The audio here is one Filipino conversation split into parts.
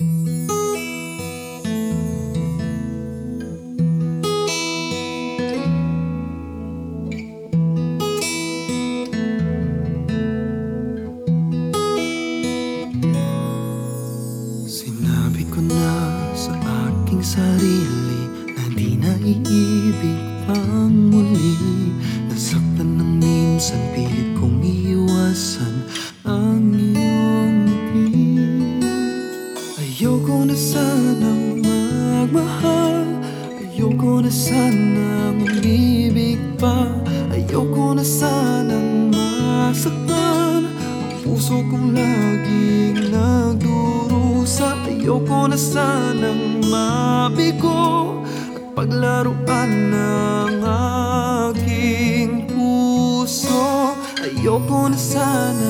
Sinabi ko na sa aking sarili magmahal Ayoko na sanang umibig pa. Ayoko na sanang masaktan. Ang puso kong laging nagdurusa. Ayoko na sanang mabigo. At paglaruan ng aking puso. Ayoko na sana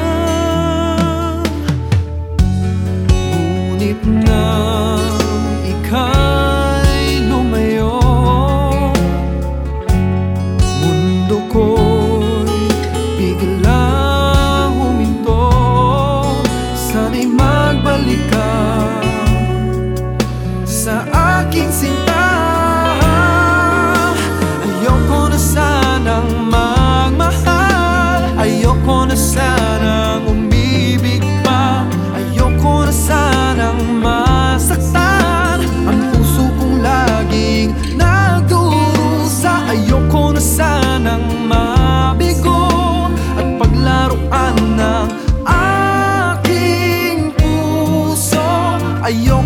Ayo.